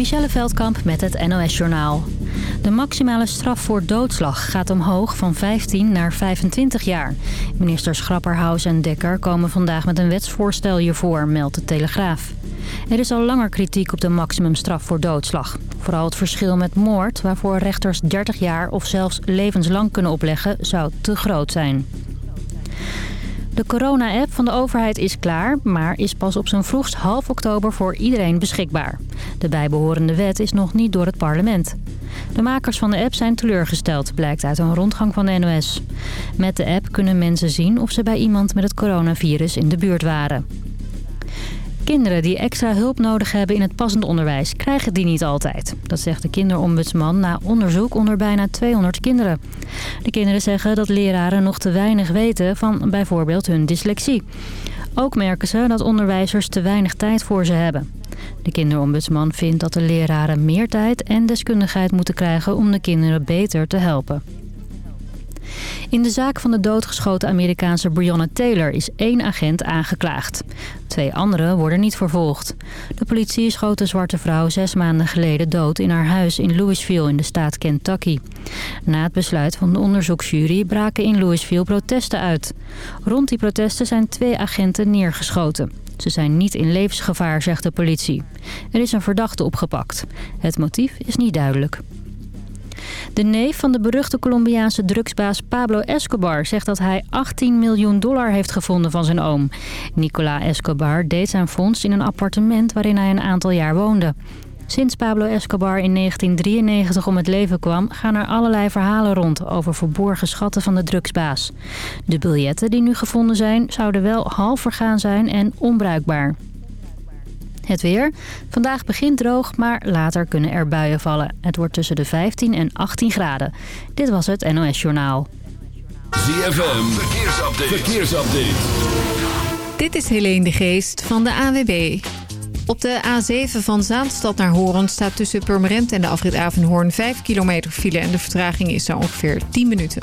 Michelle Veldkamp met het NOS-journaal. De maximale straf voor doodslag gaat omhoog van 15 naar 25 jaar. Ministers Grapperhaus en Dekker komen vandaag met een wetsvoorstel hiervoor, meldt de Telegraaf. Er is al langer kritiek op de maximumstraf voor doodslag. Vooral het verschil met moord, waarvoor rechters 30 jaar of zelfs levenslang kunnen opleggen, zou te groot zijn. De corona-app van de overheid is klaar, maar is pas op zijn vroegst half oktober voor iedereen beschikbaar. De bijbehorende wet is nog niet door het parlement. De makers van de app zijn teleurgesteld, blijkt uit een rondgang van de NOS. Met de app kunnen mensen zien of ze bij iemand met het coronavirus in de buurt waren. Kinderen die extra hulp nodig hebben in het passend onderwijs krijgen die niet altijd. Dat zegt de kinderombudsman na onderzoek onder bijna 200 kinderen. De kinderen zeggen dat leraren nog te weinig weten van bijvoorbeeld hun dyslexie. Ook merken ze dat onderwijzers te weinig tijd voor ze hebben. De kinderombudsman vindt dat de leraren meer tijd en deskundigheid moeten krijgen om de kinderen beter te helpen. In de zaak van de doodgeschoten Amerikaanse Breonna Taylor is één agent aangeklaagd. Twee anderen worden niet vervolgd. De politie schoot de zwarte vrouw zes maanden geleden dood in haar huis in Louisville in de staat Kentucky. Na het besluit van de onderzoeksjury braken in Louisville protesten uit. Rond die protesten zijn twee agenten neergeschoten. Ze zijn niet in levensgevaar, zegt de politie. Er is een verdachte opgepakt. Het motief is niet duidelijk. De neef van de beruchte Colombiaanse drugsbaas Pablo Escobar zegt dat hij 18 miljoen dollar heeft gevonden van zijn oom. Nicola Escobar deed zijn fonds in een appartement waarin hij een aantal jaar woonde. Sinds Pablo Escobar in 1993 om het leven kwam... gaan er allerlei verhalen rond over verborgen schatten van de drugsbaas. De biljetten die nu gevonden zijn zouden wel half vergaan zijn en onbruikbaar. Het weer. Vandaag begint droog, maar later kunnen er buien vallen. Het wordt tussen de 15 en 18 graden. Dit was het NOS Journaal. ZFM. Verkeersupdate. Verkeersupdate. Dit is Helene de Geest van de AWB. Op de A7 van Zaanstad naar Hoorn staat tussen Purmerend en de afrit Avenhoorn 5 kilometer file... en de vertraging is zo ongeveer 10 minuten.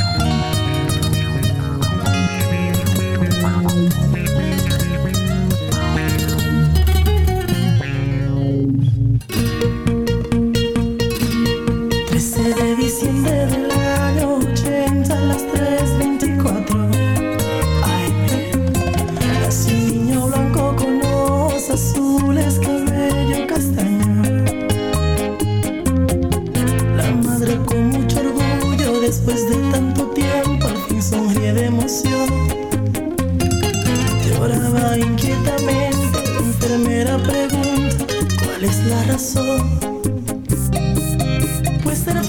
corazón, pues será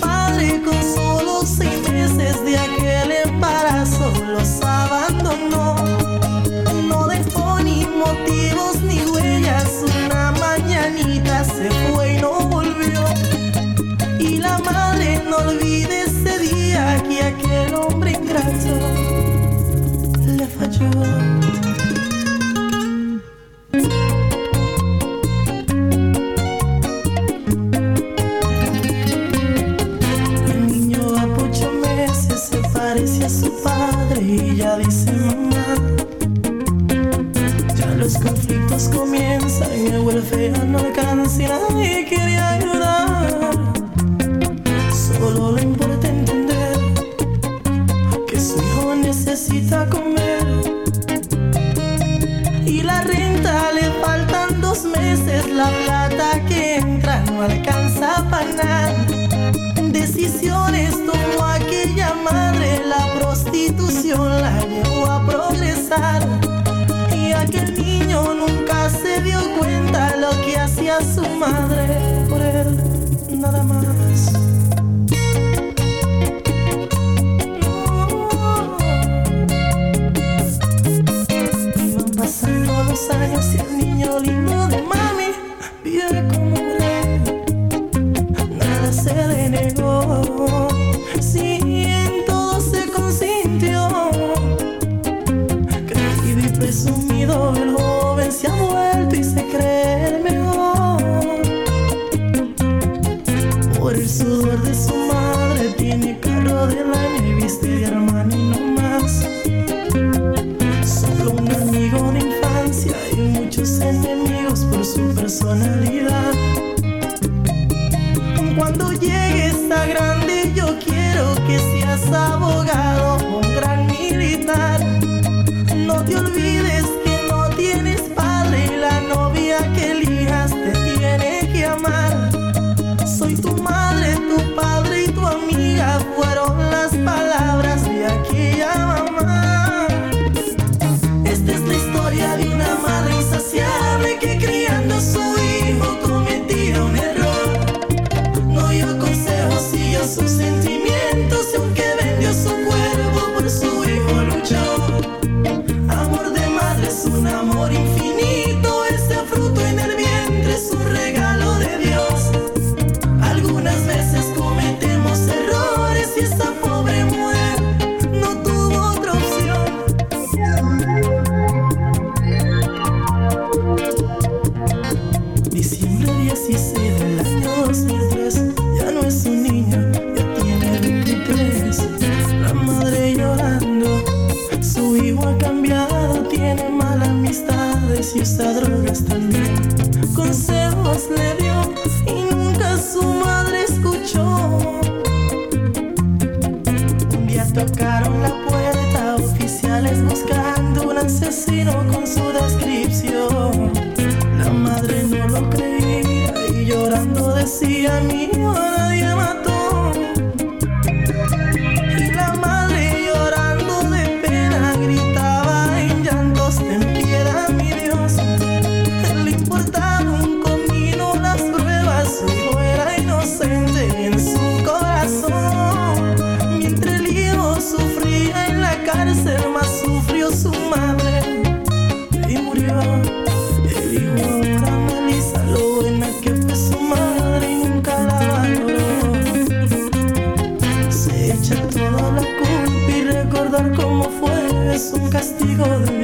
eres un castigo de mí.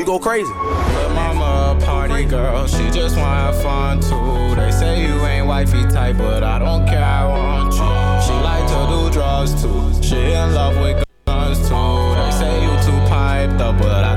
You go crazy. But mama a party girl, she just wanna have fun too. They say you ain't wifey type, but I don't care, I want you. She like to do drugs too. She in love with guns too. They say you too piped up, but I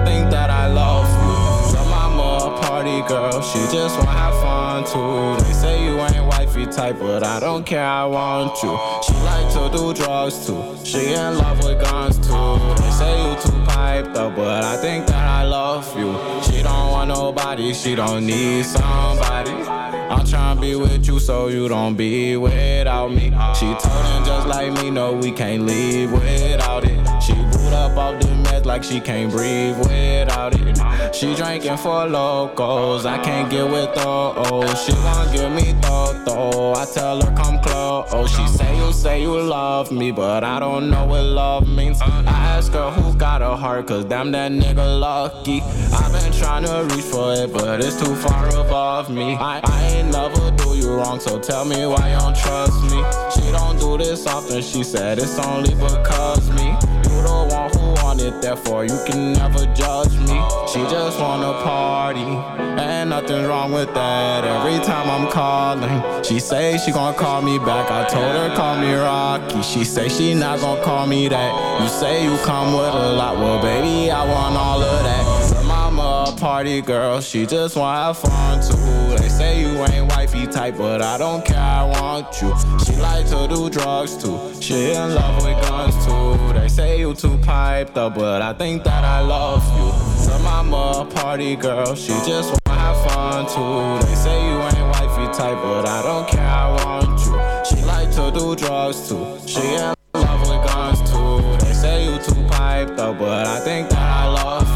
party girl, she just wanna have fun too. They say you ain't wifey type, but I don't care, I want you. She like to do drugs too. She in love with guns too. They say you too piped up, but I think that I love you. She don't want nobody, she don't need somebody. I'm tryna be with you so you don't be without me. She told him just like me, no, we can't leave without it. She boot up off the meds like she can't breathe without it. She drinking for locals, I can't get with those. She won't give me thought though, I tell her come close. She say you say you love me, but I don't know what love means. I ask her who got a heart, cause damn that nigga lucky. I've been trying to reach for it, but it's too far above me. I, I ain't never do you wrong, so tell me why you don't trust me. She don't do this often, she said it's only because me. It, therefore you can never judge me. She just wanna party, and nothing's wrong with that. Every time I'm calling, she say she gon' call me back. I told her call me Rocky. She say she not gon' call me that. You say you come with a lot, well baby I want all of that. Party girl, she just wanna have fun too. They say you ain't wifey type, but I don't care, I want you. She like to do drugs too. She in love with guns too. They say you too piped up, but I think that I love you. So mama party girl, she just wanna have fun too. They say you ain't wifey type, but I don't care, I want you. She like to do drugs too. She in love with guns too. They say you too piped up, but I think that I love you.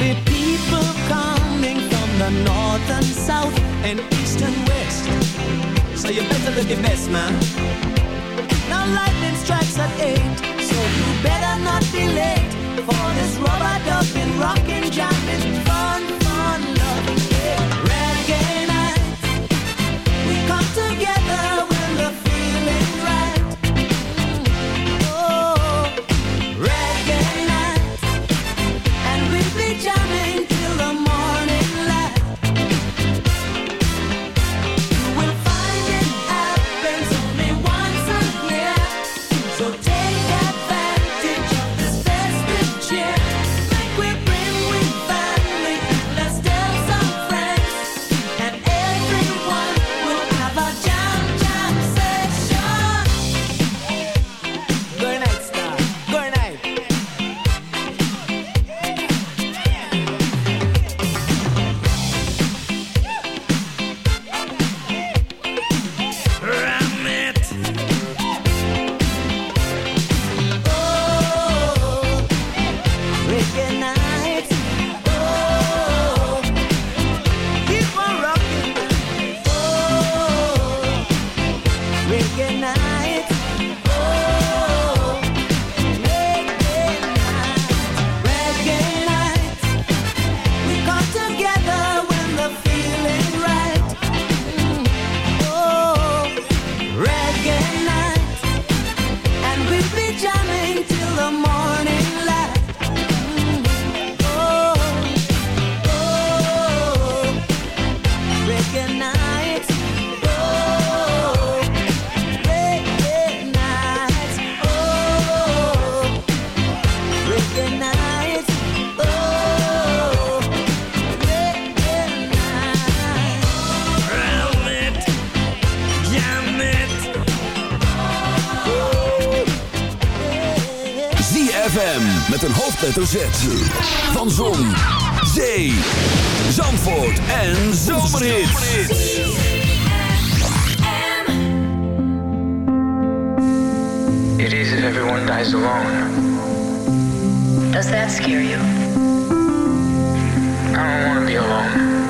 Be people coming from the north and south and east and west. So you better look your best, man. Now lightning strikes at eight, so you better not be late for this rubber ducky. met een hoofdletter Z. Van Zon, Zee, Zandvoort en Zomerhit. It is if everyone dies alone. Does that scare you? I don't want to be alone.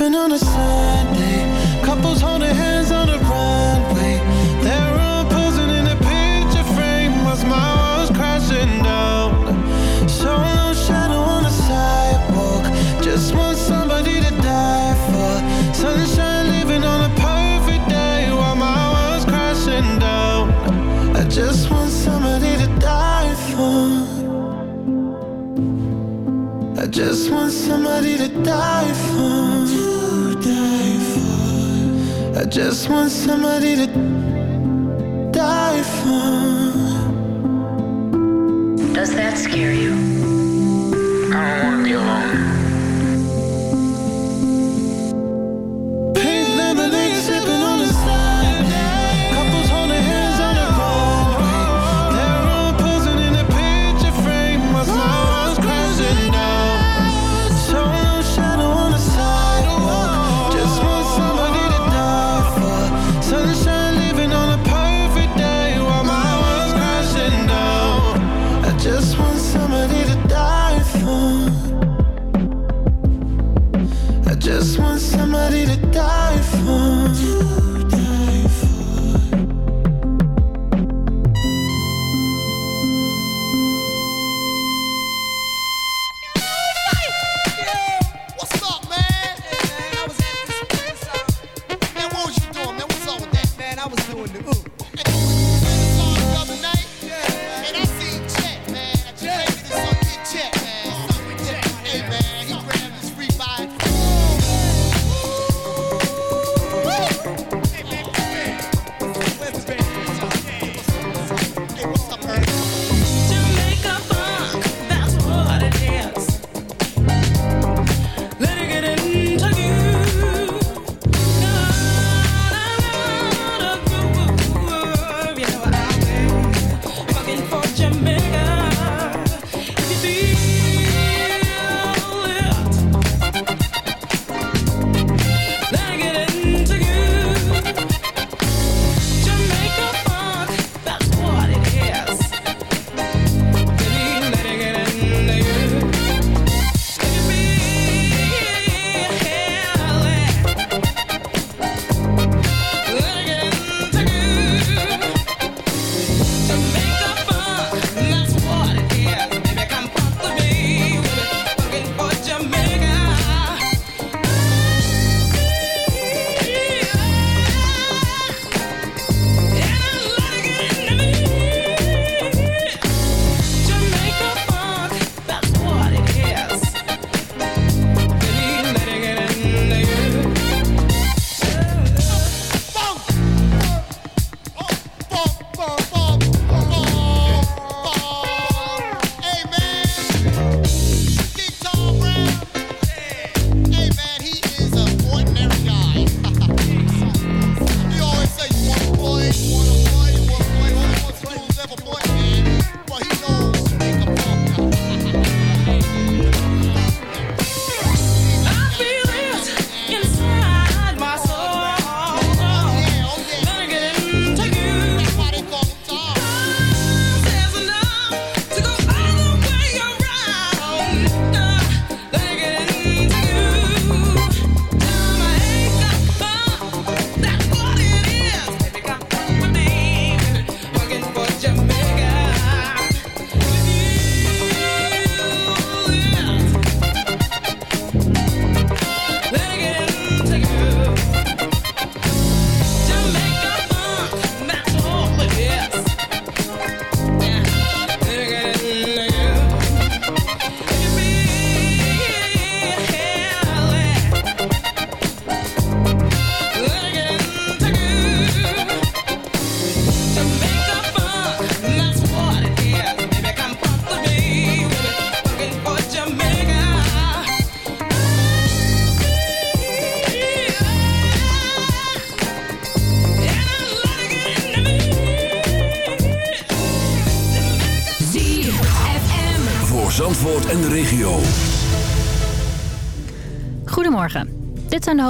Sipping on a Sunday, couples holding hands on the runway. They're all posing in a picture frame while my world's crashing down. So no shadow on the sidewalk, just want somebody to die for. Sunshine living on a perfect day while my world's crashing down. I just want somebody to die for. I just want somebody to die for just want somebody to die for. Does that scare you?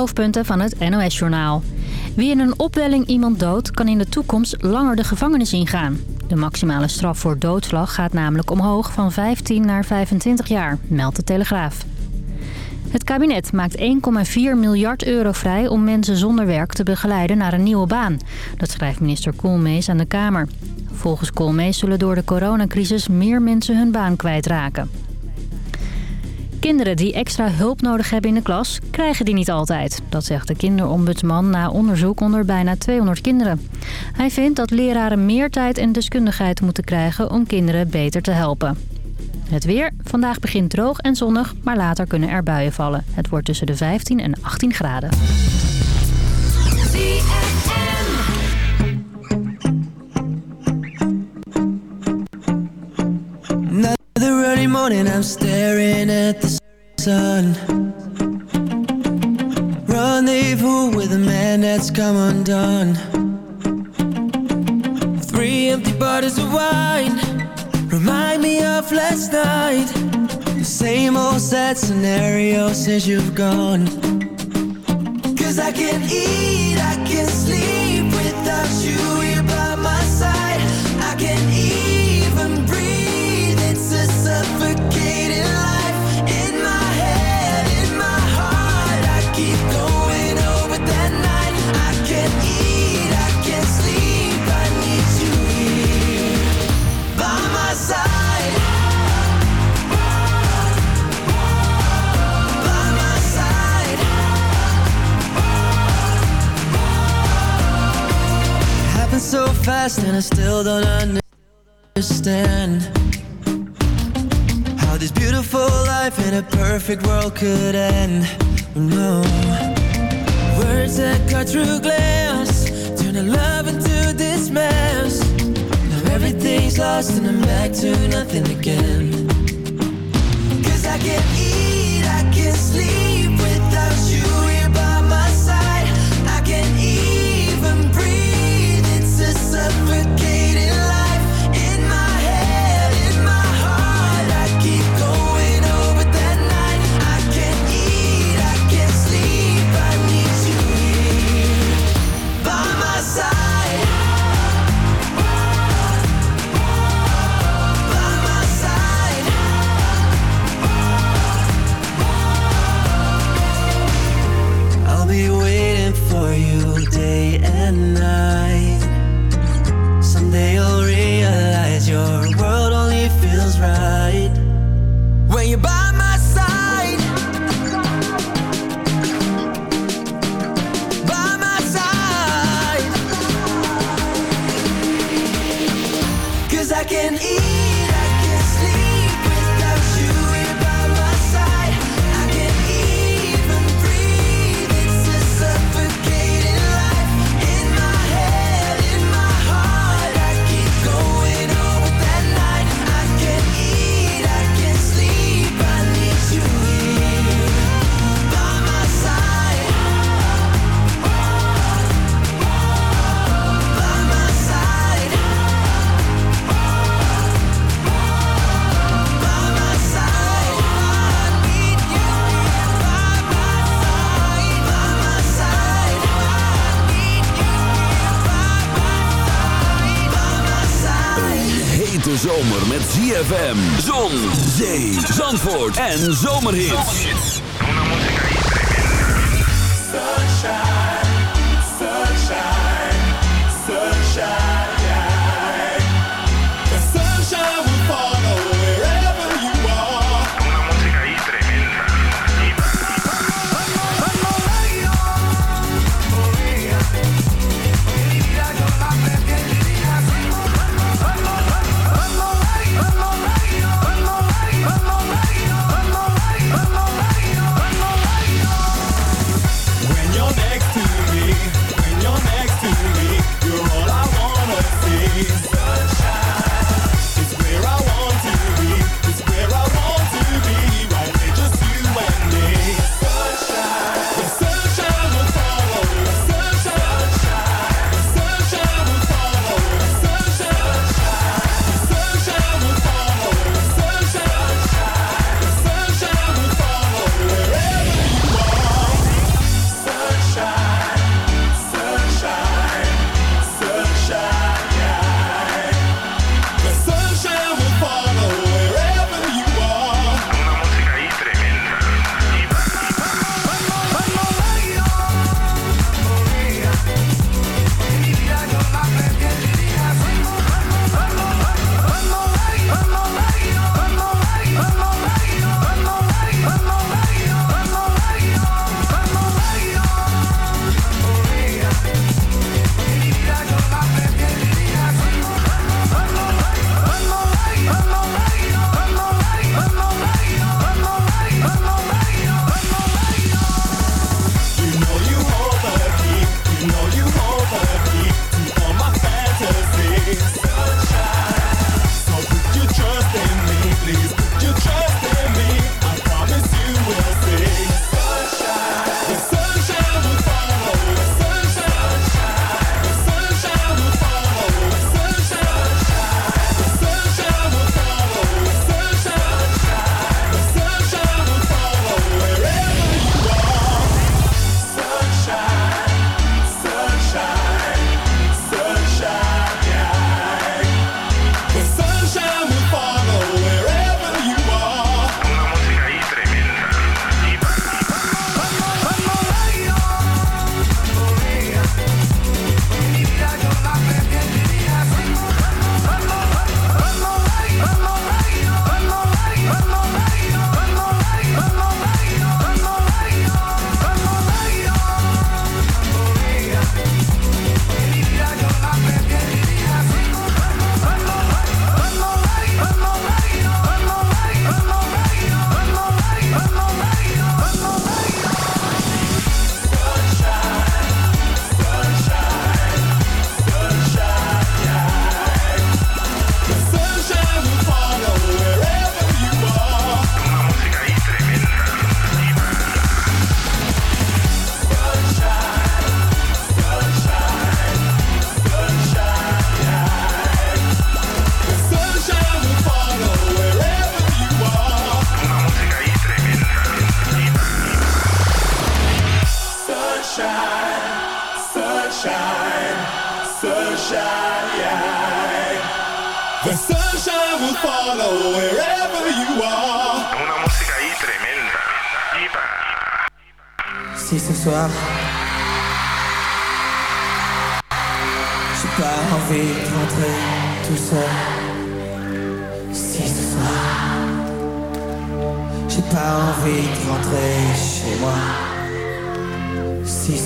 Hoofdpunten van het NOS-journaal. Wie in een opwelling iemand doodt, kan in de toekomst langer de gevangenis ingaan. De maximale straf voor doodslag gaat namelijk omhoog van 15 naar 25 jaar, meldt de Telegraaf. Het kabinet maakt 1,4 miljard euro vrij om mensen zonder werk te begeleiden naar een nieuwe baan. Dat schrijft minister Koolmees aan de Kamer. Volgens Koolmees zullen door de coronacrisis meer mensen hun baan kwijtraken. Kinderen die extra hulp nodig hebben in de klas, krijgen die niet altijd. Dat zegt de kinderombudsman na onderzoek onder bijna 200 kinderen. Hij vindt dat leraren meer tijd en deskundigheid moeten krijgen om kinderen beter te helpen. Het weer. Vandaag begint droog en zonnig, maar later kunnen er buien vallen. Het wordt tussen de 15 en 18 graden. Morning, I'm staring at the sun. Rendezvous with a man that's come undone. Three empty bottles of wine remind me of last night. The same old sad scenario since you've gone. Cause I can't eat, I can't sleep so fast and I still don't understand How this beautiful life in a perfect world could end. Oh, no. Words that cut through glass Turn a love into this mess. Now everything's lost and I'm back to nothing again. Cause I can't eat, I can't sleep en zomerhits.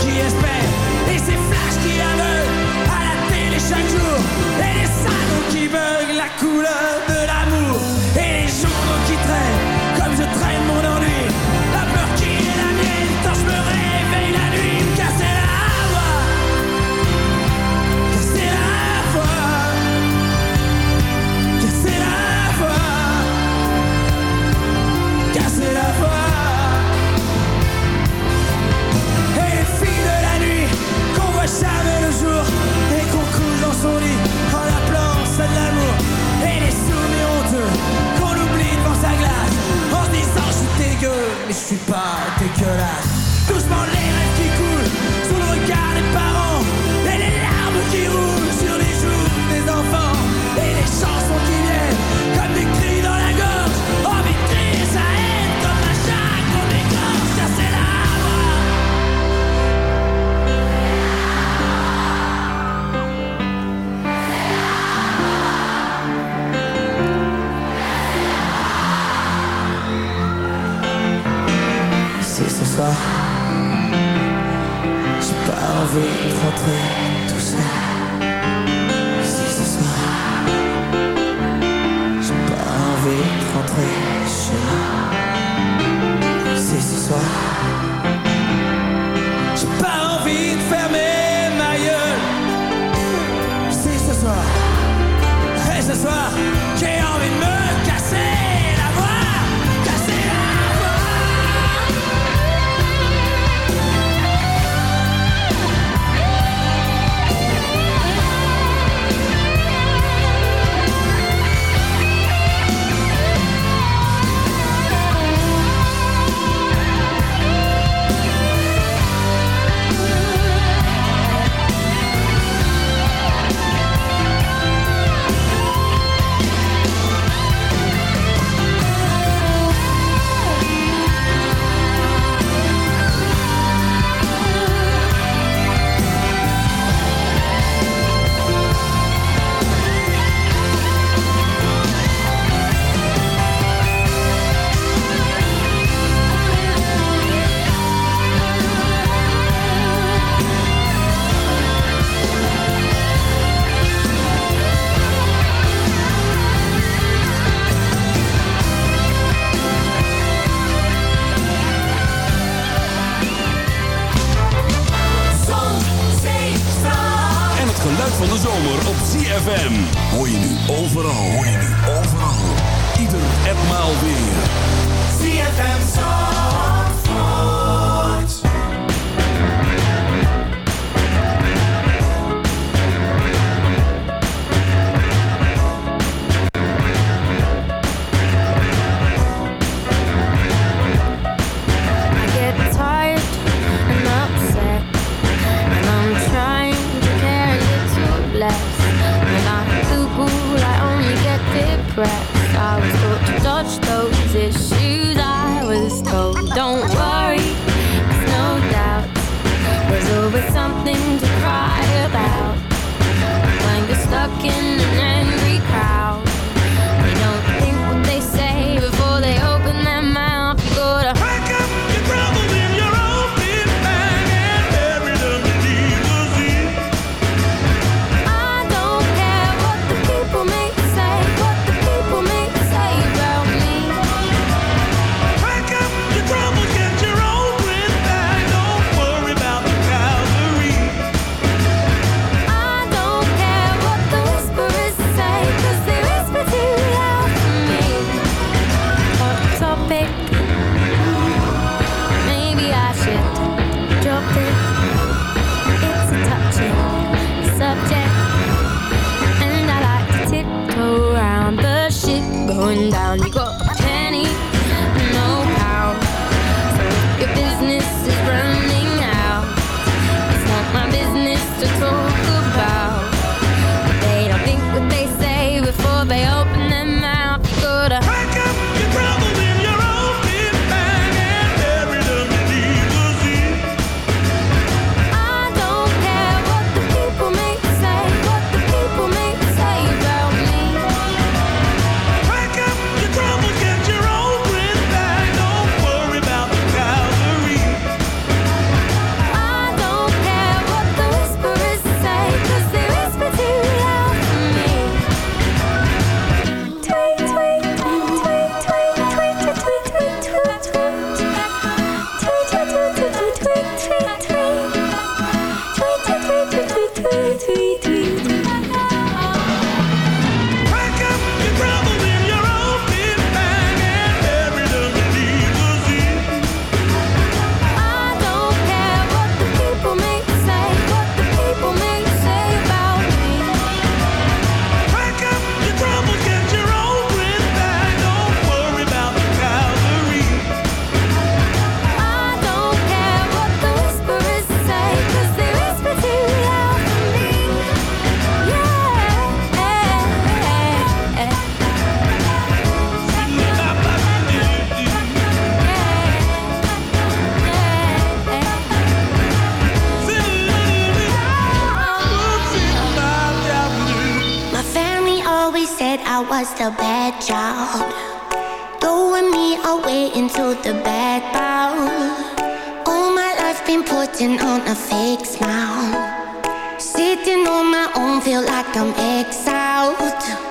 Qui espèrent et ces flashs qui aveuglent à la télé chaque jour et les sados qui veulent la couleur de. I was the bad child. Throwing me away into the bad bowl. All my life been putting on a fake smile. Sitting on my own, feel like I'm exiled.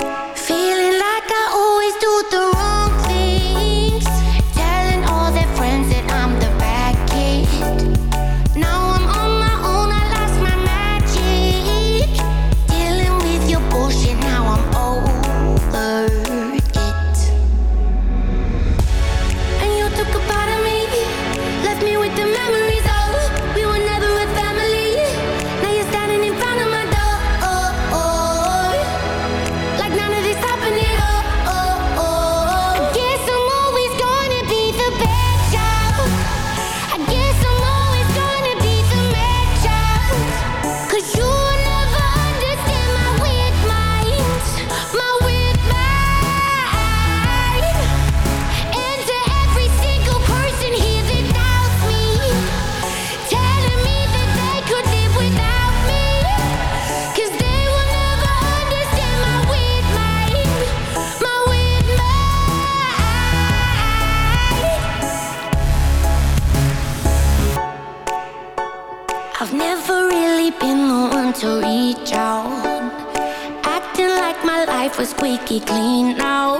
clean now.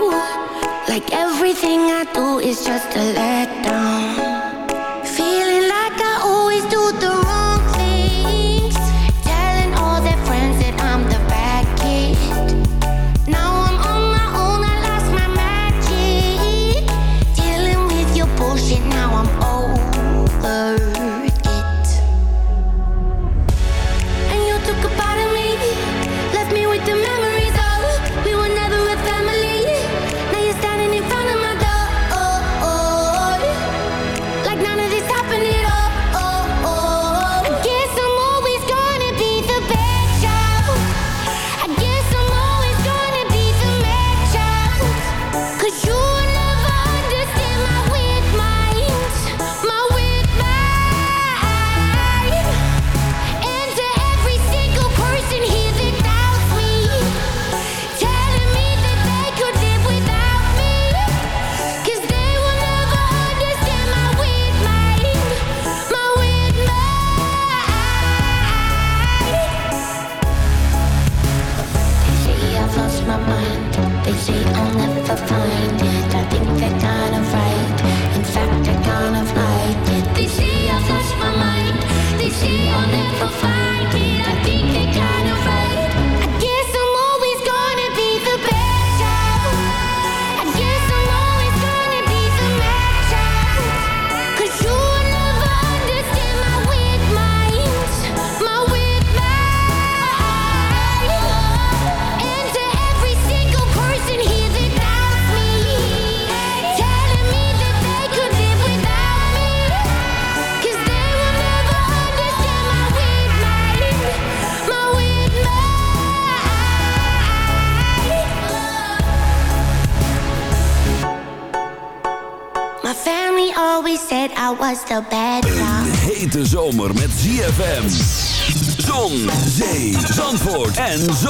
Like everything I do is just a letdown. en zon.